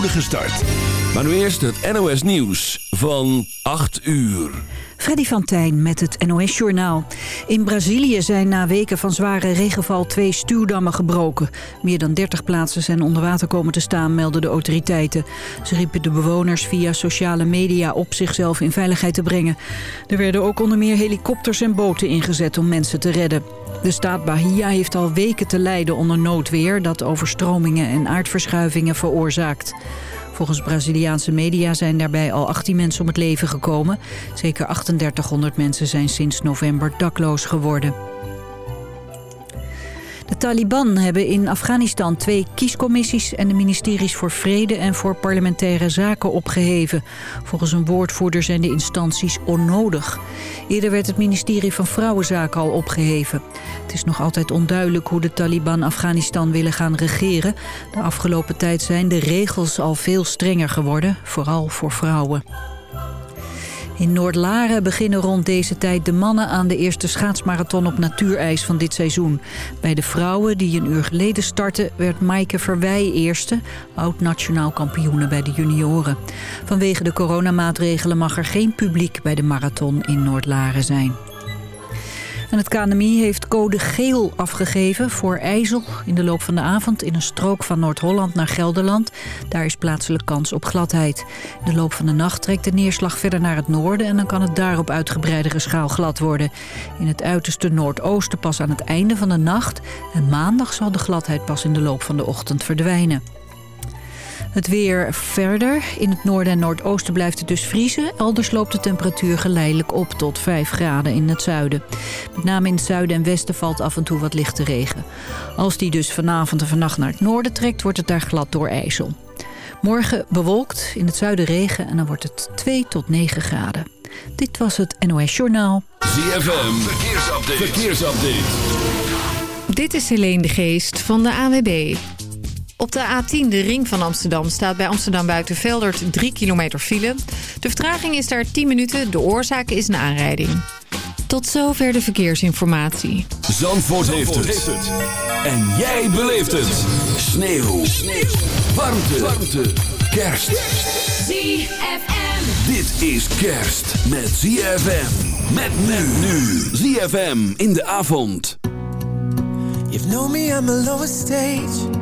start. Maar nu eerst het NOS Nieuws van 8 uur. Freddy van Tijn met het NOS-journaal. In Brazilië zijn na weken van zware regenval twee stuwdammen gebroken. Meer dan 30 plaatsen zijn onder water komen te staan, melden de autoriteiten. Ze riepen de bewoners via sociale media op zichzelf in veiligheid te brengen. Er werden ook onder meer helikopters en boten ingezet om mensen te redden. De staat Bahia heeft al weken te lijden onder noodweer... dat overstromingen en aardverschuivingen veroorzaakt. Volgens Braziliaanse media zijn daarbij al 18 mensen om het leven gekomen. Zeker 3800 mensen zijn sinds november dakloos geworden. De Taliban hebben in Afghanistan twee kiescommissies... en de ministeries voor Vrede en voor Parlementaire Zaken opgeheven. Volgens een woordvoerder zijn de instanties onnodig. Eerder werd het ministerie van Vrouwenzaken al opgeheven. Het is nog altijd onduidelijk hoe de Taliban Afghanistan willen gaan regeren. De afgelopen tijd zijn de regels al veel strenger geworden, vooral voor vrouwen. In Noordlaren beginnen rond deze tijd de mannen aan de eerste schaatsmarathon op natuurijs van dit seizoen. Bij de vrouwen die een uur geleden startten werd Maaike Verwij eerste, oud-nationaal kampioene bij de junioren. Vanwege de coronamaatregelen mag er geen publiek bij de marathon in Noordlaren zijn. En het KNMI heeft code geel afgegeven voor ijzel in de loop van de avond in een strook van Noord-Holland naar Gelderland. Daar is plaatselijk kans op gladheid. In de loop van de nacht trekt de neerslag verder naar het noorden en dan kan het daar op uitgebreidere schaal glad worden. In het uiterste noordoosten pas aan het einde van de nacht en maandag zal de gladheid pas in de loop van de ochtend verdwijnen. Het weer verder. In het noorden en noordoosten blijft het dus vriezen. Elders loopt de temperatuur geleidelijk op tot 5 graden in het zuiden. Met name in het zuiden en westen valt af en toe wat lichte regen. Als die dus vanavond en vannacht naar het noorden trekt... wordt het daar glad door ijzel. Morgen bewolkt, in het zuiden regen en dan wordt het 2 tot 9 graden. Dit was het NOS Journaal. ZFM, verkeersupdate. verkeersupdate. Dit is Helene de Geest van de AWB. Op de A10, de ring van Amsterdam, staat bij Amsterdam Buitenveldert 3 kilometer file. De vertraging is daar 10 minuten, de oorzaak is een aanrijding. Tot zover de verkeersinformatie. Zandvoort, heeft, het. En jij beleeft het. Sneeuw. Sneeuw. Warmte. Warmte. Kerst. ZFM. Dit is kerst met ZFM. Met men nu. ZFM in de avond. You've known me on the lowest stage.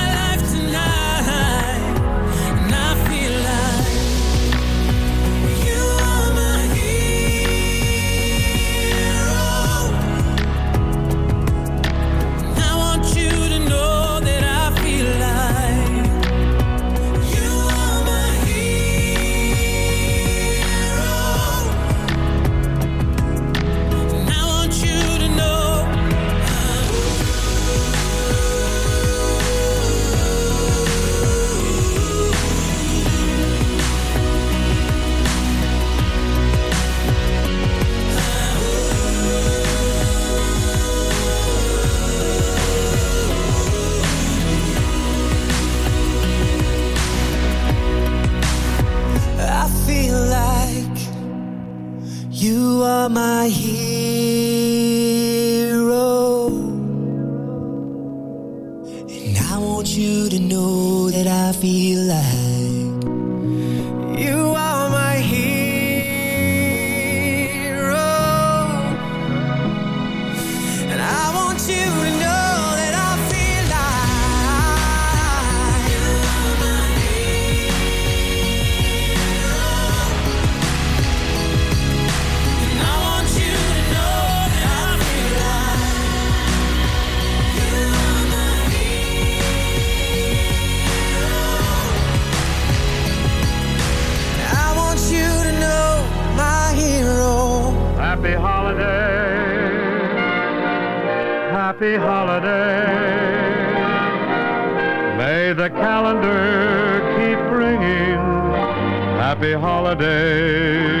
my heat happy holiday. May the calendar keep ringing happy holiday.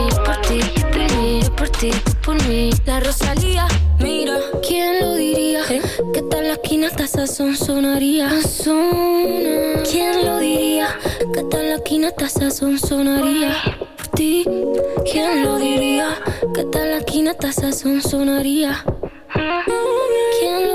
por mí. La Rosalía, mira, ¿quién lo diría? ¿Eh? Que tal la esquina hasta son sonaría? Sona. ¿Quién lo diría? Que tal la esquina hasta son sonaría? Por ti, ¿quién lo diría? Que tal la esquina hasta son sonaría? ¿Quién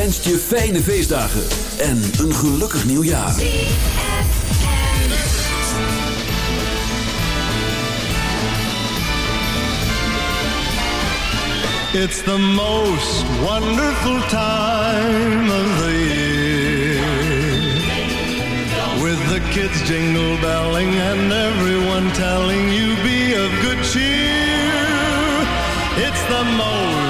wenst je fijne feestdagen en een gelukkig nieuwjaar. It's the most wonderful time of the year. With the kids jingle belling and everyone telling you be of good cheer. It's the most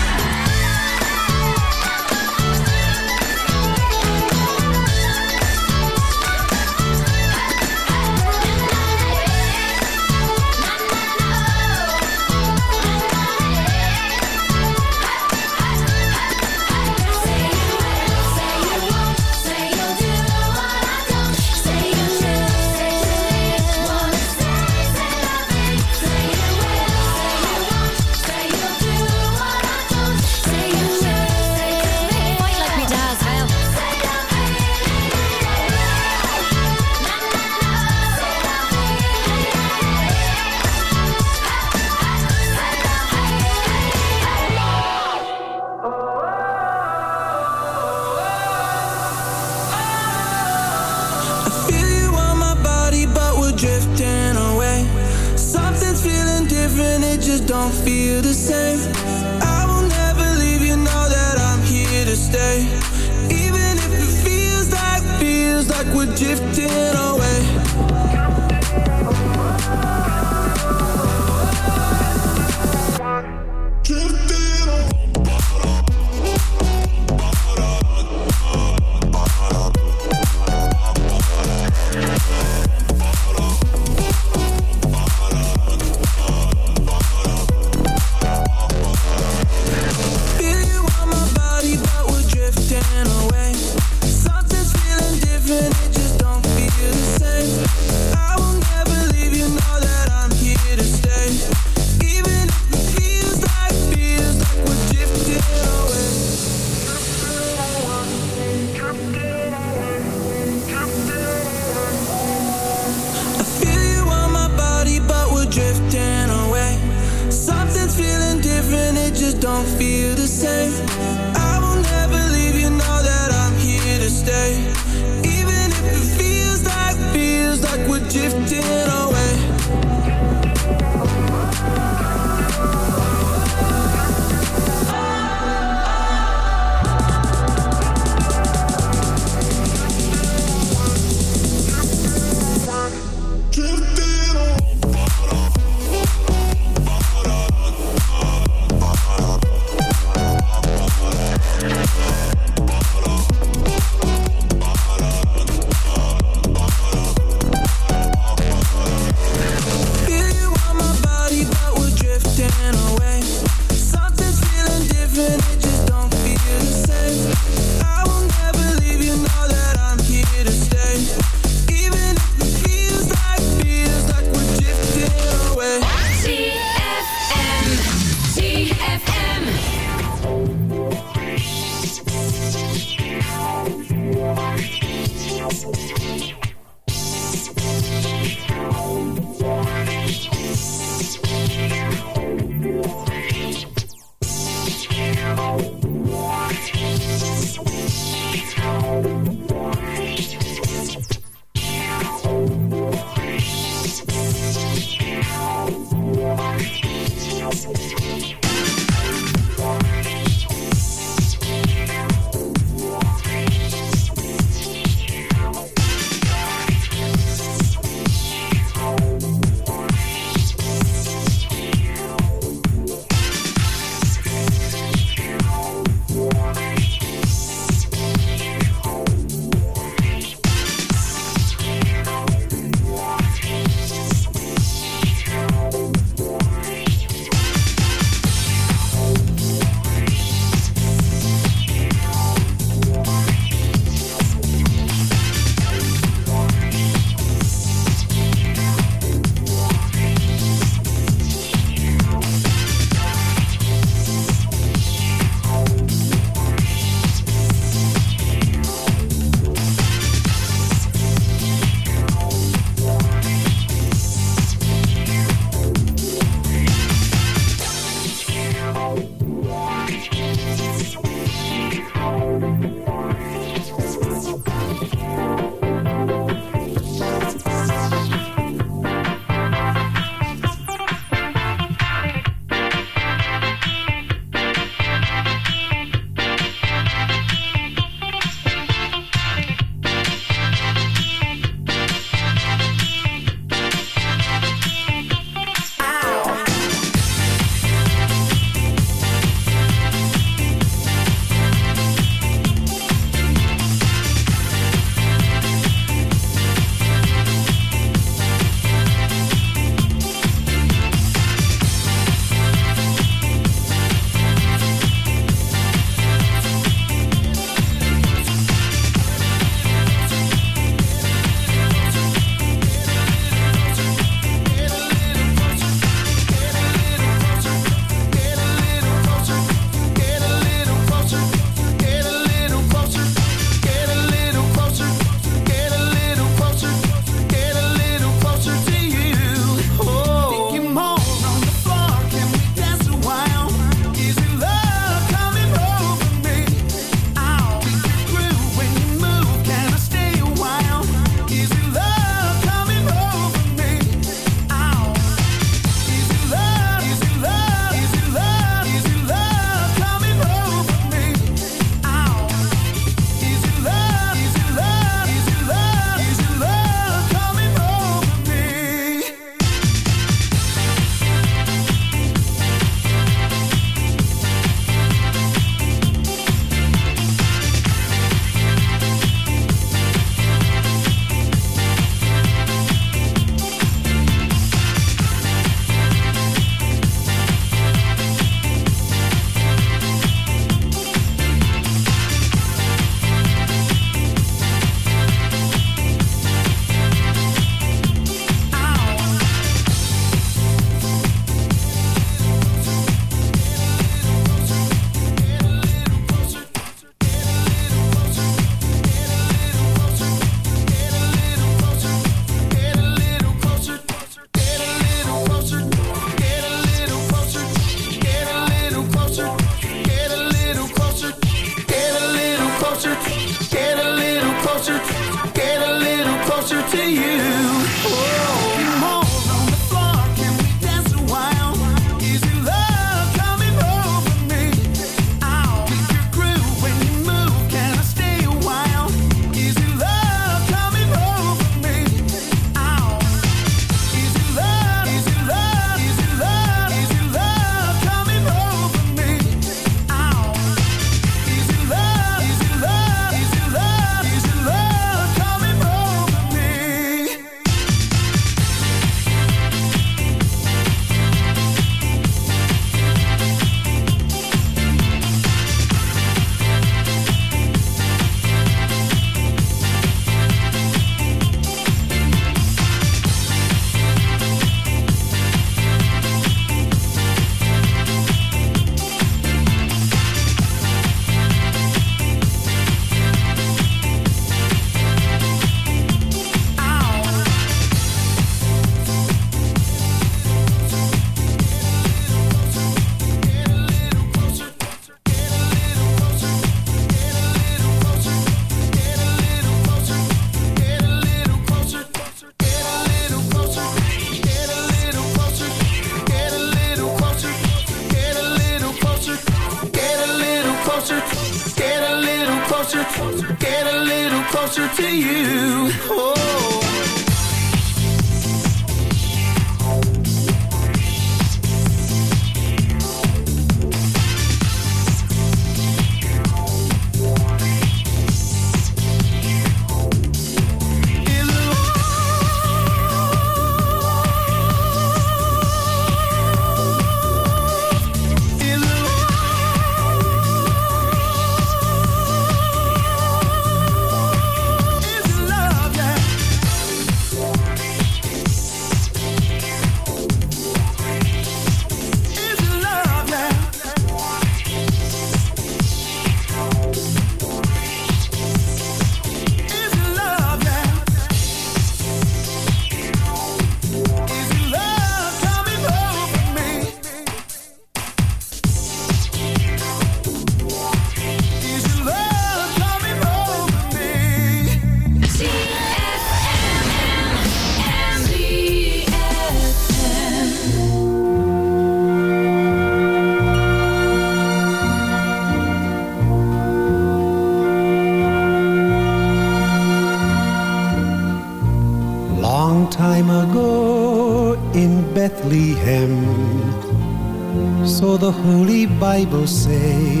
Bible say,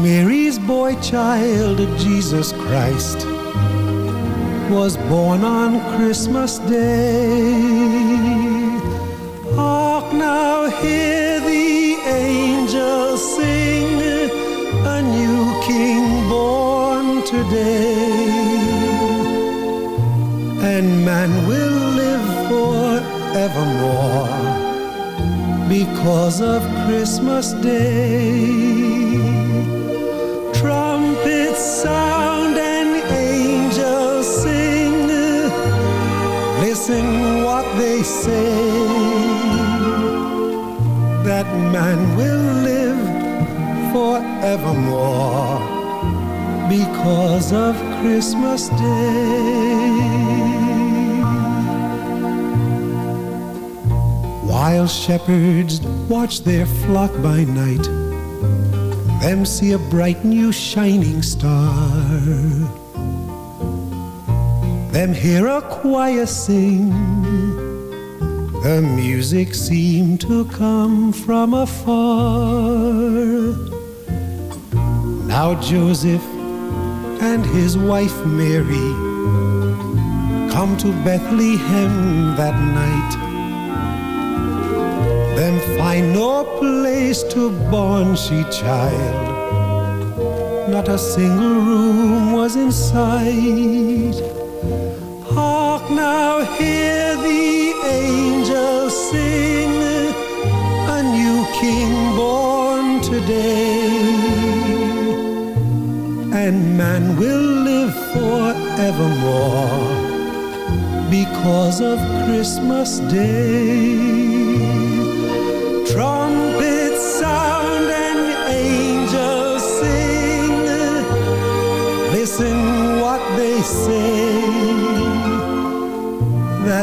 Mary's boy child, Jesus Christ, was born on Christmas Day. Listen what they say. That man will live forevermore because of Christmas Day. While shepherds watch their flock by night, them see a bright new shining star. Them hear a choir sing, the music seemed to come from afar. Now Joseph and his wife Mary come to Bethlehem that night. Them find no place to born she child. Not a single room was in sight. Listen what they say.